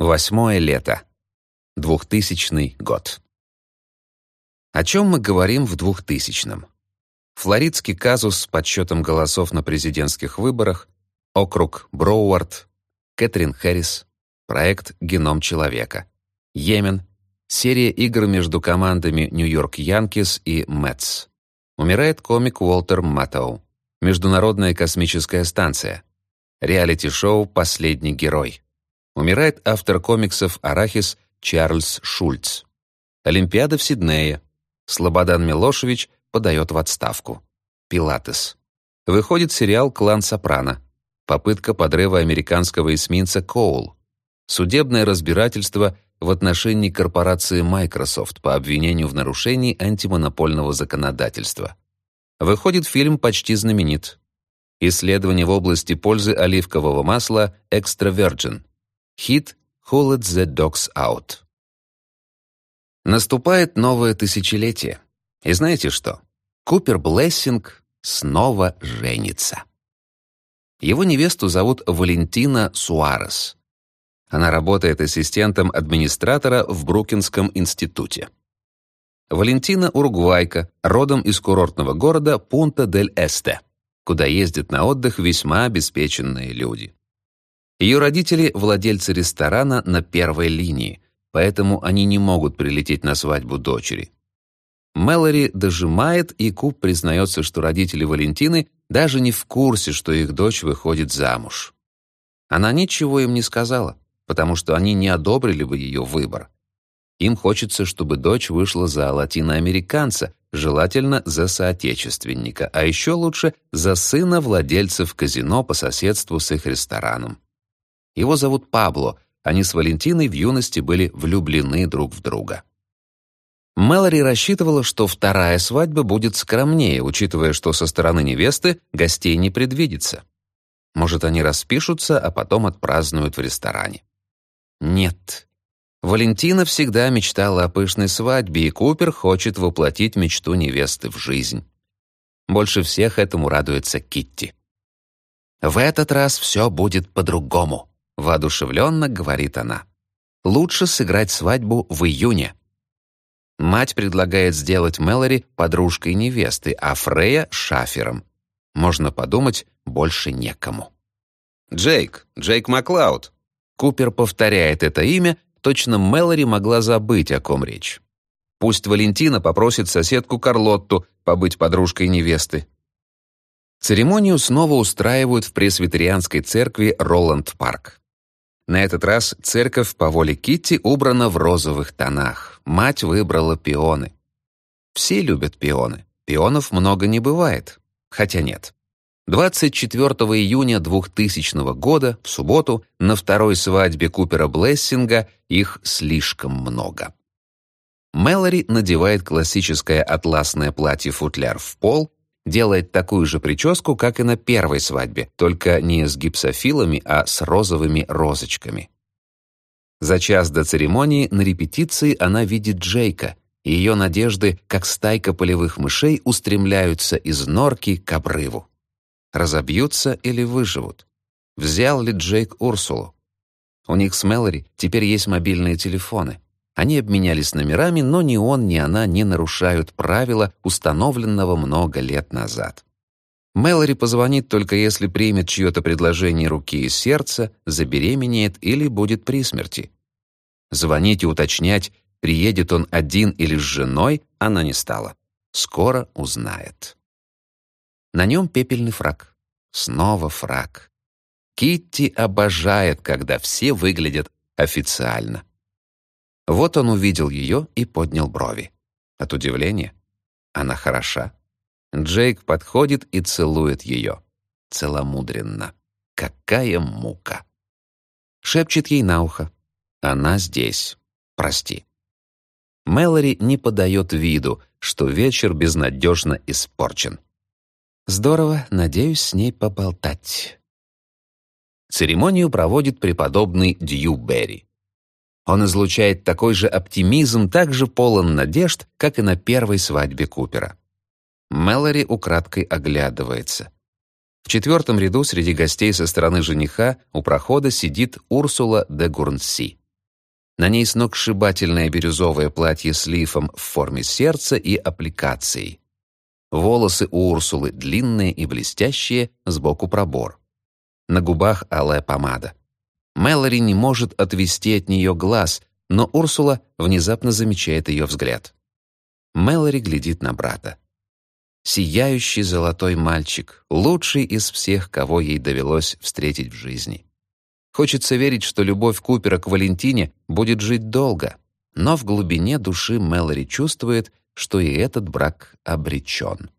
Восьмое лето. Двухтысячный год. О чем мы говорим в двухтысячном? Флоридский казус с подсчетом голосов на президентских выборах, округ Броуард, Кэтрин Хэррис, проект «Геном человека», Йемен, серия игр между командами Нью-Йорк Янкис и Мэтс. Умирает комик Уолтер Маттоу. Международная космическая станция. Реалити-шоу «Последний герой». Умирает автор комиксов «Арахис» Чарльз Шульц. Олимпиада в Сиднее. Слободан Милошевич подает в отставку. Пилатес. Выходит сериал «Клан Сопрано». Попытка подрыва американского эсминца «Коул». Судебное разбирательство в отношении корпорации Microsoft по обвинению в нарушении антимонопольного законодательства. Выходит фильм «Почти знаменит». Исследование в области пользы оливкового масла «Extra Virgin». Хит «Who Let the Dogs Out». Наступает новое тысячелетие. И знаете что? Купер Блессинг снова женится. Его невесту зовут Валентина Суарес. Она работает ассистентом администратора в Брукинском институте. Валентина уругвайка, родом из курортного города Пунта-дель-Эсте, куда ездят на отдых весьма обеспеченные люди. Ее родители – владельцы ресторана на первой линии, поэтому они не могут прилететь на свадьбу дочери. Мэлори дожимает, и Куб признается, что родители Валентины даже не в курсе, что их дочь выходит замуж. Она ничего им не сказала, потому что они не одобрили бы ее выбор. Им хочется, чтобы дочь вышла за латиноамериканца, желательно за соотечественника, а еще лучше за сына владельцев казино по соседству с их рестораном. Его зовут Пабло, они с Валентиной в юности были влюблены друг в друга. Мэлори рассчитывала, что вторая свадьба будет скромнее, учитывая, что со стороны невесты гостей не предвидится. Может, они распишутся, а потом отпразднуют в ресторане. Нет, Валентина всегда мечтала о пышной свадьбе, и Купер хочет воплотить мечту невесты в жизнь. Больше всех этому радуется Китти. «В этот раз все будет по-другому», — воодушевленно говорит она. «Лучше сыграть свадьбу в июне». Мать предлагает сделать Мэлори подружкой невесты, а Фрея — шафером. Можно подумать, больше некому. «Джейк, Джейк Маклауд». Купер повторяет это имя Точно Мэлори могла забыть, о ком речь. Пусть Валентина попросит соседку Карлотту побыть подружкой невесты. Церемонию снова устраивают в пресвитерианской церкви Роланд-парк. На этот раз церковь по воле Китти убрана в розовых тонах. Мать выбрала пионы. Все любят пионы. Пионов много не бывает. Хотя нет. 24 июня 2000 года, в субботу, на второй свадьбе Купера Блессинга их слишком много. Мэлори надевает классическое атласное платье-футляр в пол, делает такую же прическу, как и на первой свадьбе, только не с гипсофилами, а с розовыми розочками. За час до церемонии на репетиции она видит Джейка, и ее надежды, как стайка полевых мышей, устремляются из норки к обрыву разобьются или выживут. Взял ли Джейк Урсулу? У них с Мэлори теперь есть мобильные телефоны. Они обменялись номерами, но ни он, ни она не нарушают правила, установленного много лет назад. Мэлори позвонит только если примет чье-то предложение руки и сердца, забеременеет или будет при смерти. Звонить и уточнять, приедет он один или с женой, она не стала. Скоро узнает. На нем пепельный фраг. Снова фраг. Китти обожает, когда все выглядят официально. Вот он увидел ее и поднял брови. От удивления. Она хороша. Джейк подходит и целует ее. Целомудренно. Какая мука. Шепчет ей на ухо. Она здесь. Прости. Мэлори не подает виду, что вечер безнадежно испорчен. Здорово, надеюсь с ней поболтать. Церемонию проводит преподобный Дью Берри. Он излучает такой же оптимизм, так же полон надежд, как и на первой свадьбе Купера. Мэлори украдкой оглядывается. В четвертом ряду среди гостей со стороны жениха у прохода сидит Урсула де Гурнси. На ней сногсшибательное бирюзовое платье с лифом в форме сердца и аппликацией. Волосы у Урсулы длинные и блестящие, сбоку пробор. На губах алая помада. Мэлори не может отвести от нее глаз, но Урсула внезапно замечает ее взгляд. Мэлори глядит на брата. Сияющий золотой мальчик, лучший из всех, кого ей довелось встретить в жизни. Хочется верить, что любовь Купера к Валентине будет жить долго, но в глубине души Мэлори чувствует, что и этот брак обречен.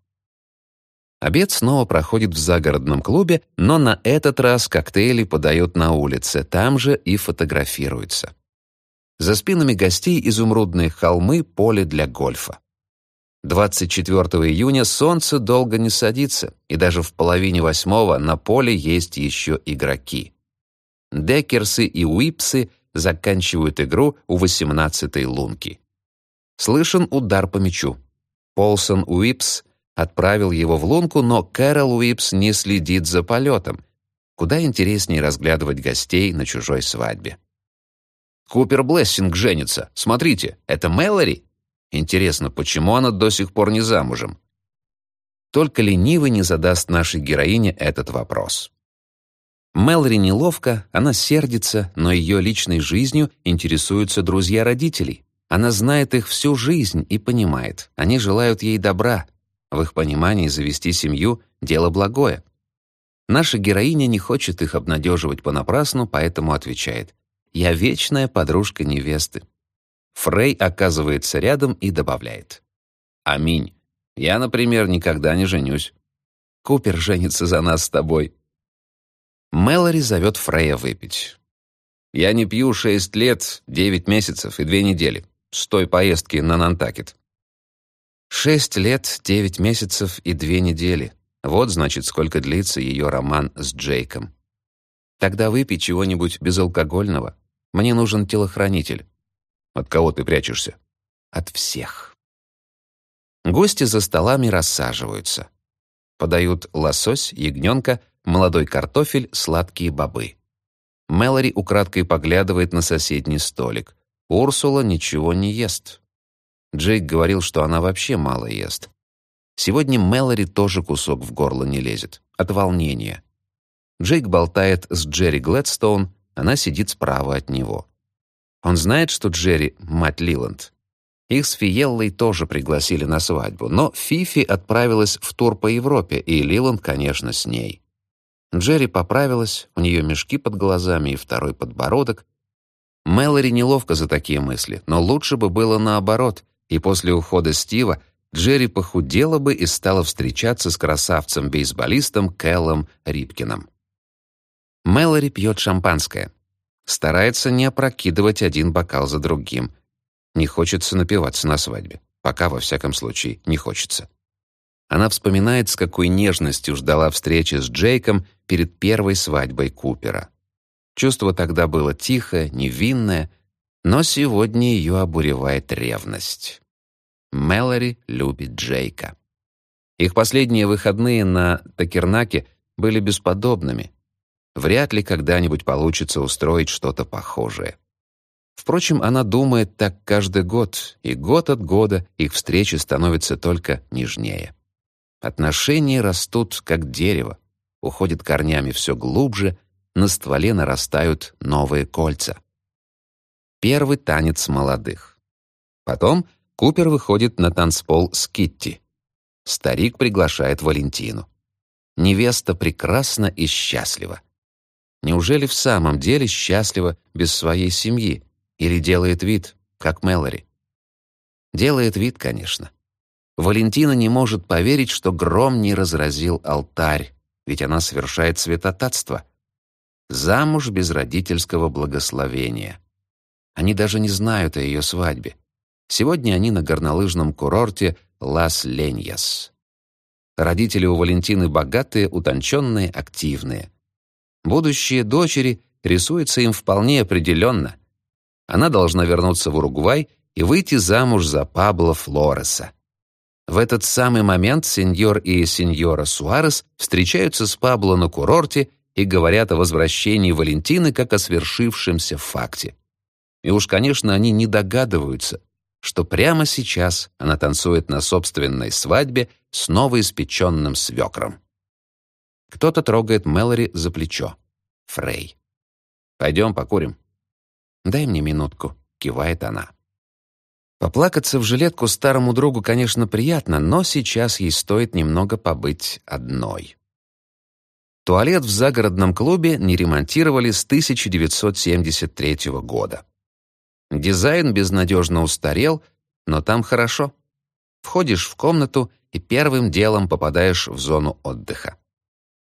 Обед снова проходит в загородном клубе, но на этот раз коктейли подают на улице, там же и фотографируются. За спинами гостей изумрудные холмы, поле для гольфа. 24 июня солнце долго не садится, и даже в половине восьмого на поле есть еще игроки. Деккерсы и Уипсы заканчивают игру у 18-й лунки. Слышен удар по мячу. Полсон Уипс отправил его в лунку, но Кэрол Уипс не следит за полетом. Куда интереснее разглядывать гостей на чужой свадьбе. «Купер Блессинг женится. Смотрите, это Мэлори?» Интересно, почему она до сих пор не замужем? Только ленивый не задаст нашей героине этот вопрос. Мэлори неловко, она сердится, но ее личной жизнью интересуются друзья родителей. Она знает их всю жизнь и понимает, они желают ей добра. В их понимании завести семью — дело благое. Наша героиня не хочет их обнадеживать понапрасну, поэтому отвечает «Я вечная подружка невесты». Фрей оказывается рядом и добавляет. «Аминь. Я, например, никогда не женюсь. Купер женится за нас с тобой». Мэлори зовет Фрея выпить. «Я не пью шесть лет, девять месяцев и две недели с той поездки на Нантакет». Шесть лет, девять месяцев и две недели. Вот, значит, сколько длится ее роман с Джейком. Тогда выпей чего-нибудь безалкогольного. Мне нужен телохранитель. От кого ты прячешься? От всех. Гости за столами рассаживаются. Подают лосось, ягненка, молодой картофель, сладкие бобы. Мэлори украдкой поглядывает на соседний столик. Урсула ничего не ест. Джейк говорил, что она вообще мало ест. Сегодня Мэлори тоже кусок в горло не лезет. От волнения. Джейк болтает с Джерри Глэдстоун, она сидит справа от него. Он знает, что Джерри — мать Лиланд. Их с Фиеллой тоже пригласили на свадьбу, но Фифи отправилась в тур по Европе, и Лиланд, конечно, с ней. Джерри поправилась, у нее мешки под глазами и второй подбородок. Мэлори неловко за такие мысли, но лучше бы было наоборот, и после ухода Стива Джерри похудела бы и стала встречаться с красавцем-бейсболистом Кэллом Рипкиным. Мэлори пьет шампанское. Старается не опрокидывать один бокал за другим. Не хочется напиваться на свадьбе. Пока, во всяком случае, не хочется. Она вспоминает, с какой нежностью ждала встречи с Джейком перед первой свадьбой Купера. Чувство тогда было тихое, невинное, но сегодня ее обуревает ревность. Мэлори любит Джейка. Их последние выходные на Такернаке были бесподобными. Вряд ли когда-нибудь получится устроить что-то похожее. Впрочем, она думает так каждый год, и год от года их встречи становятся только нежнее. Отношения растут, как дерево, уходят корнями все глубже, на стволе нарастают новые кольца. Первый танец молодых. Потом Купер выходит на танцпол с Китти. Старик приглашает Валентину. Невеста прекрасна и счастлива. Неужели в самом деле счастлива без своей семьи или делает вид, как Мэлори? Делает вид, конечно. Валентина не может поверить, что гром не разразил алтарь, ведь она совершает святотатство. Замуж без родительского благословения. Они даже не знают о ее свадьбе. Сегодня они на горнолыжном курорте Лас-Леньяс. Родители у Валентины богатые, утонченные, активные. Будущее дочери рисуется им вполне определенно. Она должна вернуться в Уругвай и выйти замуж за Пабло Флореса. В этот самый момент сеньор и сеньора Суарес встречаются с Пабло на курорте и говорят о возвращении Валентины как о свершившемся факте. И уж, конечно, они не догадываются, что прямо сейчас она танцует на собственной свадьбе с новоиспеченным свекром. Кто-то трогает Мэлори за плечо. Фрей. «Пойдем покурим». «Дай мне минутку», — кивает она. Поплакаться в жилетку старому другу, конечно, приятно, но сейчас ей стоит немного побыть одной. Туалет в загородном клубе не ремонтировали с 1973 года. Дизайн безнадежно устарел, но там хорошо. Входишь в комнату и первым делом попадаешь в зону отдыха.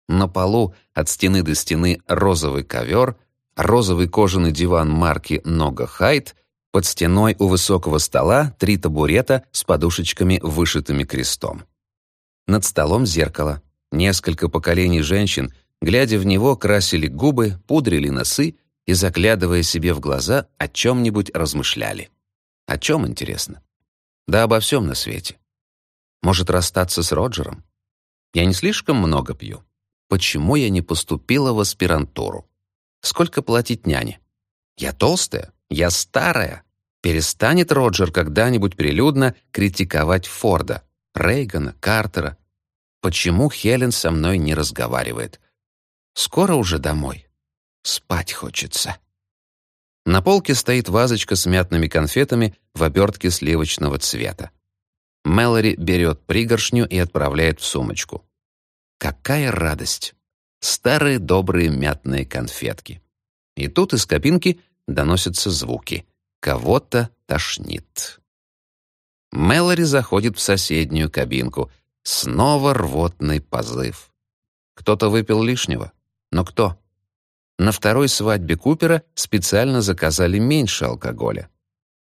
На полу от стены до стены розовый ковер, розовый кожаный диван марки «Нога Хайт», под стеной у высокого стола три табурета с подушечками, вышитыми крестом. Над столом зеркало. Несколько поколений женщин, глядя в него, красили губы, пудрили носы и, заглядывая себе в глаза, о чем-нибудь размышляли. О чем, интересно? Да обо всем на свете. Может, расстаться с Роджером? Я не слишком много пью. Почему я не поступила в аспирантуру? Сколько платить няне? Я толстая? Я старая? Перестанет Роджер когда-нибудь прилюдно критиковать Форда, Рейгана, Картера, Почему Хелен со мной не разговаривает? Скоро уже домой. Спать хочется. На полке стоит вазочка с мятными конфетами в обертке сливочного цвета. Мэлори берет пригоршню и отправляет в сумочку. Какая радость! Старые добрые мятные конфетки. И тут из кабинки доносятся звуки. Кого-то тошнит. Мэлори заходит в соседнюю кабинку — Снова рвотный позыв. Кто-то выпил лишнего. Но кто? На второй свадьбе Купера специально заказали меньше алкоголя.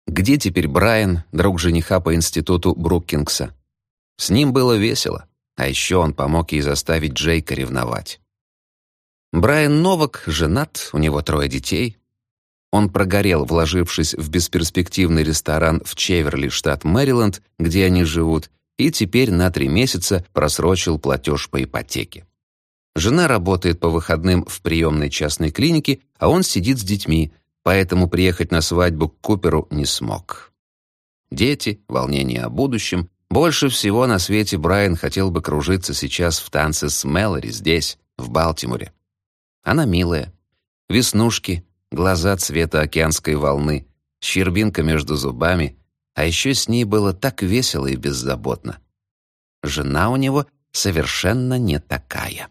Где теперь Брайан, друг жениха по институту Бруккингса? С ним было весело, а еще он помог ей заставить Джейка ревновать. Брайан Новак женат, у него трое детей. Он прогорел, вложившись в бесперспективный ресторан в Чеверли, штат Мэриленд, где они живут, и теперь на три месяца просрочил платеж по ипотеке. Жена работает по выходным в приемной частной клинике, а он сидит с детьми, поэтому приехать на свадьбу к Куперу не смог. Дети, волнение о будущем. Больше всего на свете Брайан хотел бы кружиться сейчас в танце с Мэлори здесь, в Балтиморе. Она милая. Веснушки, глаза цвета океанской волны, щербинка между зубами, а еще с ней было так весело и беззаботно. Жена у него совершенно не такая.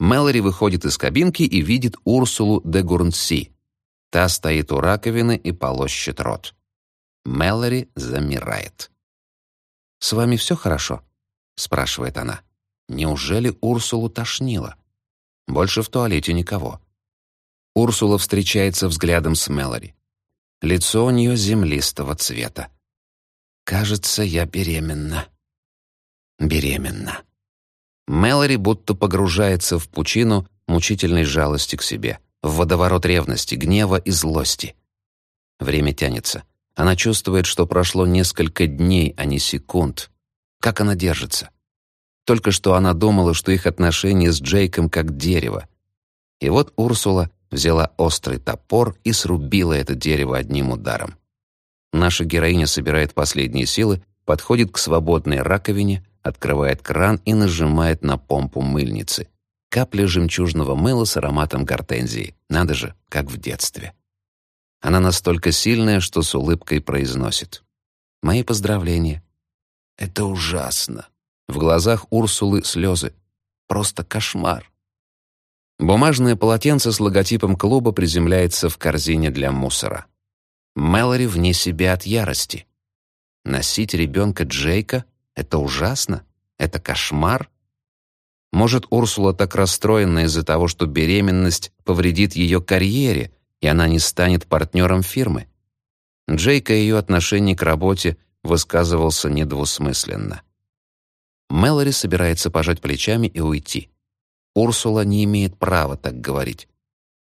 Мэлори выходит из кабинки и видит Урсулу де Гурнси. Та стоит у раковины и полощет рот. Мэлори замирает. «С вами все хорошо?» — спрашивает она. «Неужели Урсулу тошнило? Больше в туалете никого». Урсула встречается взглядом с Мэлори. Лицо у нее землистого цвета. «Кажется, я беременна». Беременна. Мэлори будто погружается в пучину мучительной жалости к себе, в водоворот ревности, гнева и злости. Время тянется. Она чувствует, что прошло несколько дней, а не секунд. Как она держится? Только что она думала, что их отношения с Джейком как дерево. И вот Урсула взяла острый топор и срубила это дерево одним ударом. Наша героиня собирает последние силы, подходит к свободной раковине, открывает кран и нажимает на помпу мыльницы. Капля жемчужного мыла с ароматом гортензии. Надо же, как в детстве. Она настолько сильная, что с улыбкой произносит. «Мои поздравления». «Это ужасно». В глазах Урсулы слезы. «Просто кошмар». Бумажное полотенце с логотипом клуба приземляется в корзине для мусора. Мэлори вне себя от ярости. Носить ребенка Джейка — это ужасно? Это кошмар? Может, Урсула так расстроена из-за того, что беременность повредит ее карьере, и она не станет партнером фирмы? Джейка и ее отношение к работе высказывался недвусмысленно. Мэлори собирается пожать плечами и уйти. Урсула не имеет права так говорить.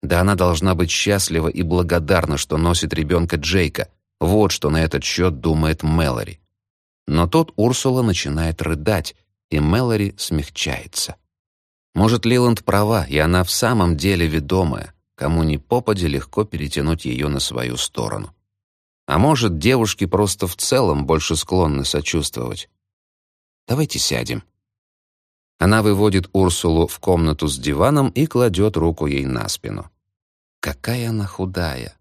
Да она должна быть счастлива и благодарна, что носит ребенка Джейка. Вот что на этот счет думает Мэлори. Но тут Урсула начинает рыдать, и Мэлори смягчается. Может, Лиланд права, и она в самом деле ведомая, кому ни попадя легко перетянуть ее на свою сторону. А может, девушки просто в целом больше склонны сочувствовать. Давайте сядем. Она выводит Урсулу в комнату с диваном и кладет руку ей на спину. Какая она худая.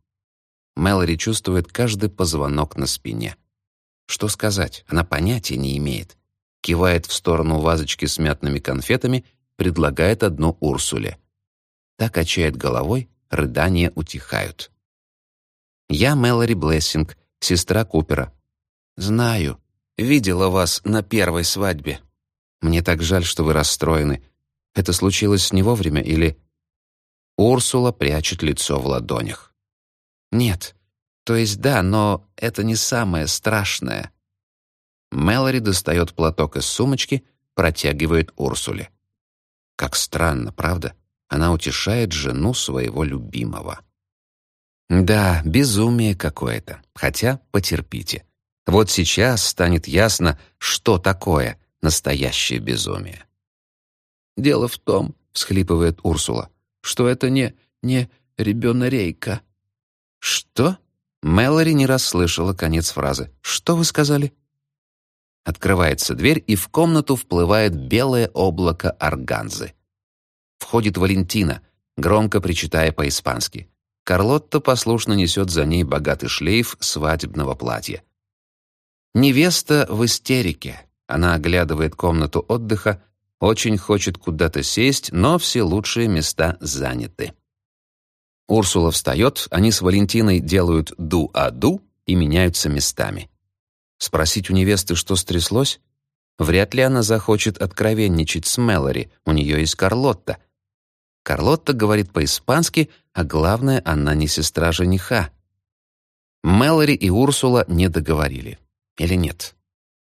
Мэлори чувствует каждый позвонок на спине. Что сказать, она понятия не имеет. Кивает в сторону вазочки с мятными конфетами, предлагает одну Урсуле. Так качает головой, рыдания утихают. «Я Мэлори Блессинг, сестра Купера. Знаю, видела вас на первой свадьбе. Мне так жаль, что вы расстроены. Это случилось не вовремя или...» Урсула прячет лицо в ладонях. «Нет, то есть да, но это не самое страшное». Мэлори достает платок из сумочки, протягивает Урсуле. Как странно, правда? Она утешает жену своего любимого. Да, безумие какое-то. Хотя потерпите. Вот сейчас станет ясно, что такое настоящее безумие. «Дело в том», — всхлипывает Урсула, «что это не... не ребенорейка». «Что?» Мэлори не расслышала конец фразы. «Что вы сказали?» Открывается дверь, и в комнату вплывает белое облако органзы. Входит Валентина, громко причитая по-испански. Карлотта послушно несет за ней богатый шлейф свадебного платья. Невеста в истерике. Она оглядывает комнату отдыха, очень хочет куда-то сесть, но все лучшие места заняты. Урсула встает, они с Валентиной делают ду-а-ду и меняются местами. Спросить у невесты, что стряслось? Вряд ли она захочет откровенничать с Мэлори, у нее есть Карлотта — Карлотта говорит по-испански, а главное, она не сестра жениха. Мэлори и Урсула не договорили. Или нет?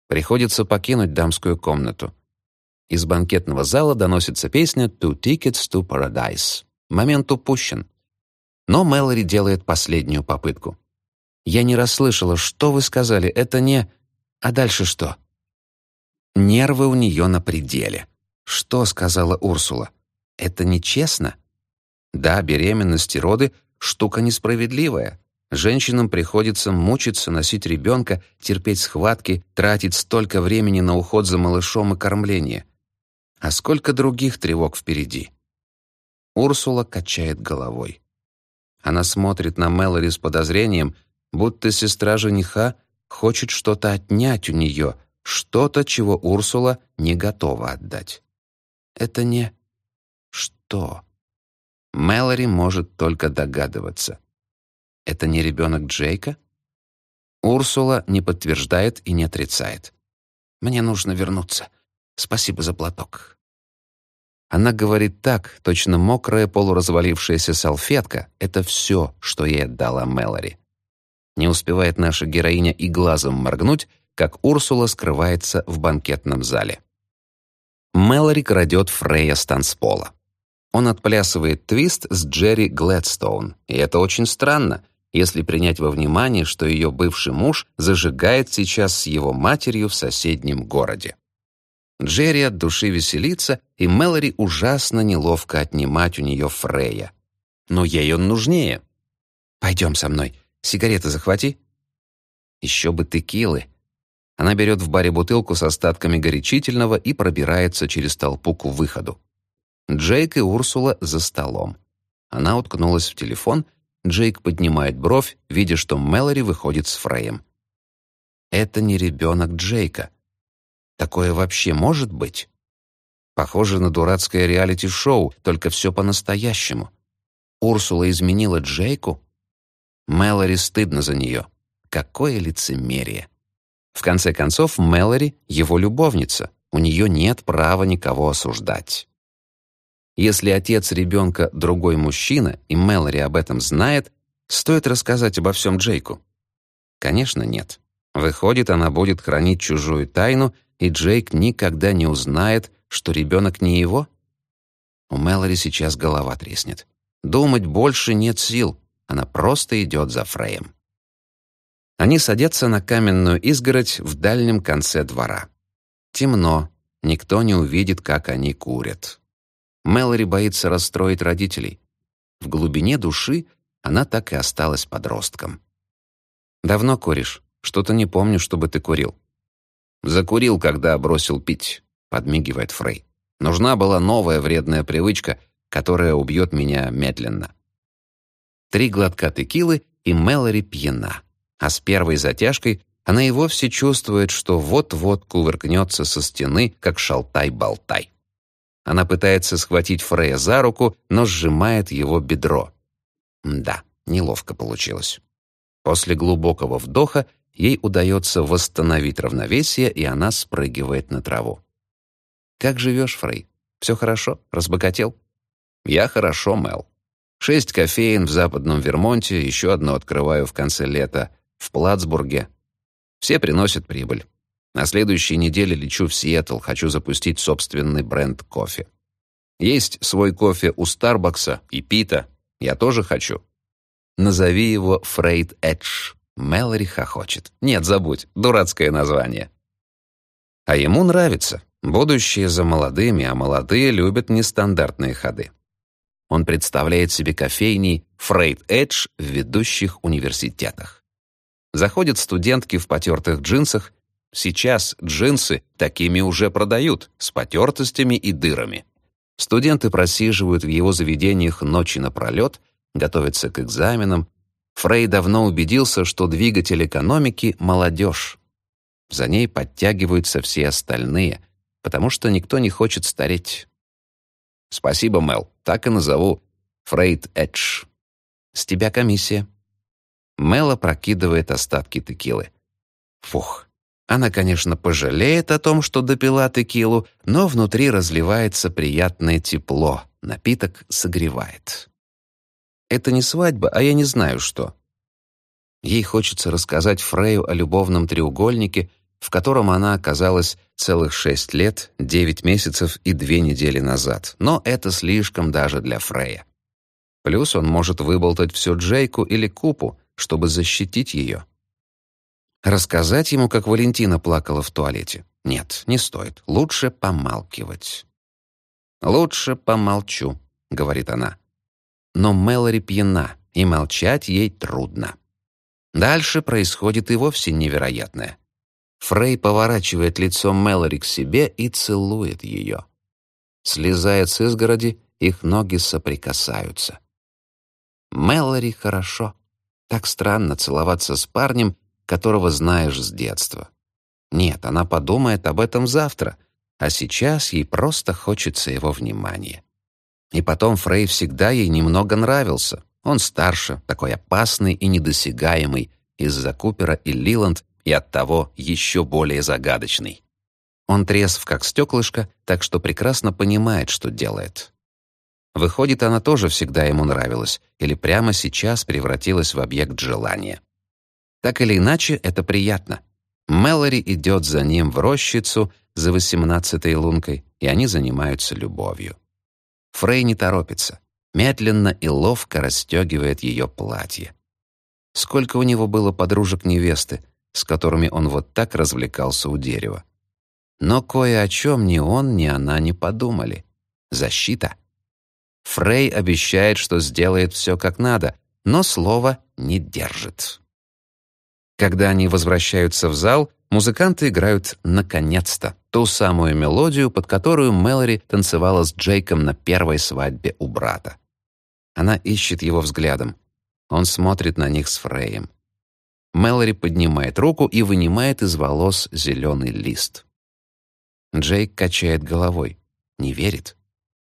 Приходится покинуть дамскую комнату. Из банкетного зала доносится песня «Two tickets to paradise». Момент упущен. Но Мэлори делает последнюю попытку. «Я не расслышала, что вы сказали, это не...» «А дальше что?» Нервы у нее на пределе. «Что?» — сказала Урсула. Это нечестно? Да, беременность и роды — штука несправедливая. Женщинам приходится мучиться, носить ребенка, терпеть схватки, тратить столько времени на уход за малышом и кормление. А сколько других тревог впереди? Урсула качает головой. Она смотрит на Мэлори с подозрением, будто сестра жениха хочет что-то отнять у нее, что-то, чего Урсула не готова отдать. Это не что? Мэлори может только догадываться. Это не ребенок Джейка? Урсула не подтверждает и не отрицает. «Мне нужно вернуться. Спасибо за платок». Она говорит так, точно мокрая полуразвалившаяся салфетка — это все, что ей отдала Мэлори. Не успевает наша героиня и глазом моргнуть, как Урсула скрывается в банкетном зале. Мэлори крадет Фрея с танцпола. Он отплясывает твист с Джерри Глэдстоун, и это очень странно, если принять во внимание, что ее бывший муж зажигает сейчас с его матерью в соседнем городе. Джерри от души веселится, и Мэлори ужасно неловко отнимать у нее Фрея. Но ей он нужнее. «Пойдем со мной. Сигареты захвати». «Еще бы текилы». Она берет в баре бутылку с остатками горячительного и пробирается через толпу к выходу. Джейк и Урсула за столом. Она уткнулась в телефон, Джейк поднимает бровь, видя, что Мэлори выходит с Фреем. Это не ребенок Джейка. Такое вообще может быть? Похоже на дурацкое реалити-шоу, только все по-настоящему. Урсула изменила Джейку? Мэлори стыдно за нее. Какое лицемерие. В конце концов, Мэлори — его любовница. У нее нет права никого осуждать. Если отец ребенка другой мужчина, и Мэлори об этом знает, стоит рассказать обо всем Джейку? Конечно, нет. Выходит, она будет хранить чужую тайну, и Джейк никогда не узнает, что ребенок не его? У Мэлори сейчас голова треснет. Думать больше нет сил, она просто идет за Фреем. Они садятся на каменную изгородь в дальнем конце двора. Темно, никто не увидит, как они курят. Мэлори боится расстроить родителей. в глубине души она так и осталась подростком. «Давно куришь? Что-то не помню, чтобы ты курил». «Закурил, когда бросил пить», — подмигивает Фрей. «Нужна была новая вредная привычка, которая убьет меня медленно». Три глотка текилы, и Мэлори пьяна. А с первой затяжкой она и вовсе чувствует, что вот-вот кувыркнется со стены, как шалтай-болтай. Она пытается схватить Фрея за руку, но сжимает его бедро. Да, неловко получилось. После глубокого вдоха ей удается восстановить равновесие, и она спрыгивает на траву. «Как живешь, Фрей? Все хорошо? Разбогател?» «Я хорошо, Мел. Шесть кофеин в западном Вермонте, еще одно открываю в конце лета в Плацбурге. Все приносят прибыль. На следующей неделе лечу в Сиэтл, хочу запустить собственный бренд кофе. Есть свой кофе у Старбакса и Пита. Я тоже хочу. Назови его Фрейд Эдж. Мэлори хохочет. Нет, забудь, дурацкое название. А ему нравится. Будущее за молодыми, а молодые любят нестандартные ходы. Он представляет себе кофейни Фрейд Эдж в ведущих университетах. Заходят студентки в потертых джинсах. Сейчас джинсы такими уже продают, с потертостями и дырами. Студенты просиживают в его заведениях ночи напролет, готовятся к экзаменам. Фрей давно убедился, что двигатель экономики — молодежь. За ней подтягиваются все остальные, потому что никто не хочет стареть. Спасибо, Мел. Так и назову. Фрейд Эдж. С тебя комиссия. Мела прокидывает остатки текилы. Фух. Она, конечно, пожалеет о том, что допила текилу, но внутри разливается приятное тепло. Напиток согревает. Это не свадьба, а я не знаю что. Ей хочется рассказать Фрею о любовном треугольнике, в котором она оказалась целых шесть лет, девять месяцев и две недели назад. Но это слишком даже для Фрея. Плюс он может выболтать все Джейку или Купу, чтобы защитить ее. Рассказать ему, как Валентина плакала в туалете? Нет, не стоит. Лучше помалкивать. «Лучше помолчу», — говорит она. Но Мэлори пьяна, и молчать ей трудно. Дальше происходит и вовсе невероятное. Фрей поворачивает лицо Мэлори к себе и целует ее. Слезает с изгороди, их ноги соприкасаются. Мэлори хорошо. Так странно целоваться с парнем, которого знаешь с детства. Нет, она подумает об этом завтра, а сейчас ей просто хочется его внимания. И потом Фрей всегда ей немного нравился. Он старше, такой опасный и недосягаемый из-за Купера и Лиланд и оттого еще более загадочный. Он трезв, как стеклышко, так что прекрасно понимает, что делает. Выходит, она тоже всегда ему нравилась или прямо сейчас превратилась в объект желания. Так или иначе, это приятно. Мэлори идет за ним в рощицу за восемнадцатой лункой, и они занимаются любовью. Фрей не торопится, медленно и ловко расстегивает ее платье. Сколько у него было подружек невесты, с которыми он вот так развлекался у дерева. Но кое о чем ни он, ни она не подумали. Защита. Фрей обещает, что сделает все как надо, но слова не держит. Когда они возвращаются в зал, музыканты играют «наконец-то» ту самую мелодию, под которую Мэлори танцевала с Джейком на первой свадьбе у брата. Она ищет его взглядом. Он смотрит на них с Фреем. Мэлори поднимает руку и вынимает из волос зеленый лист. Джейк качает головой. Не верит.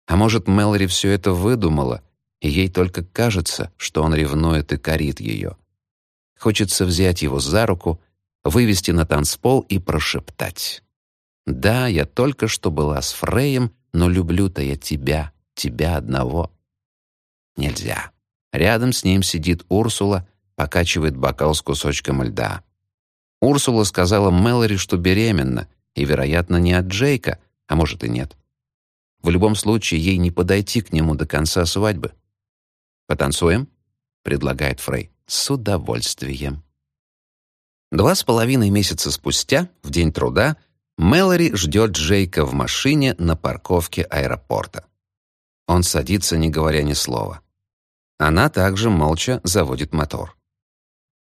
А может, Мэлори все это выдумала, и ей только кажется, что он ревнует и корит ее. Хочется взять его за руку, вывести на танцпол и прошептать. «Да, я только что была с Фреем, но люблю-то я тебя, тебя одного». Нельзя. Рядом с ним сидит Урсула, покачивает бокал с кусочком льда. Урсула сказала Мэлори, что беременна, и, вероятно, не от Джейка, а может и нет. В любом случае, ей не подойти к нему до конца свадьбы. «Потанцуем?» — предлагает Фрей. «С удовольствием». Два с половиной месяца спустя, в день труда, Мэлори ждет Джейка в машине на парковке аэропорта. Он садится, не говоря ни слова. Она также молча заводит мотор.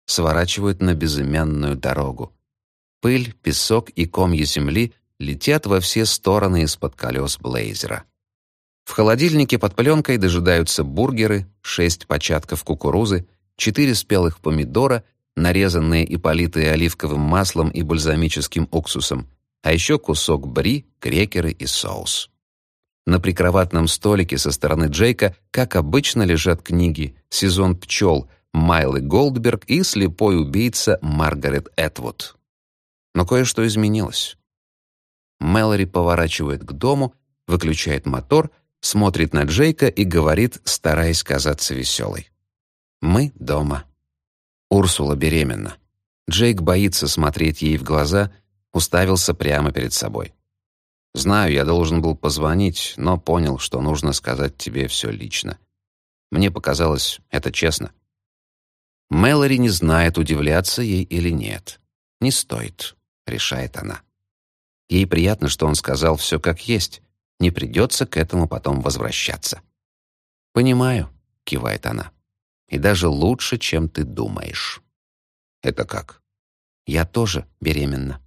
Сворачивают на безымянную дорогу. Пыль, песок и комья земли летят во все стороны из-под колес Блейзера. В холодильнике под пленкой дожидаются бургеры, шесть початков кукурузы, четыре спелых помидора, нарезанные и политые оливковым маслом и бальзамическим уксусом, а еще кусок бри, крекеры и соус. На прикроватном столике со стороны Джейка, как обычно, лежат книги «Сезон пчел», Майлы Голдберг и «Слепой убийца» Маргарет Этвуд. Но кое-что изменилось. Мэлори поворачивает к дому, выключает мотор, смотрит на Джейка и говорит, стараясь казаться веселой. «Мы дома». Урсула беременна. Джейк боится смотреть ей в глаза, уставился прямо перед собой. «Знаю, я должен был позвонить, но понял, что нужно сказать тебе все лично. Мне показалось, это честно». Мэлори не знает, удивляться ей или нет. «Не стоит», — решает она. Ей приятно, что он сказал все как есть. Не придется к этому потом возвращаться. «Понимаю», — кивает она. «И даже лучше, чем ты думаешь». «Это как?» «Я тоже беременна».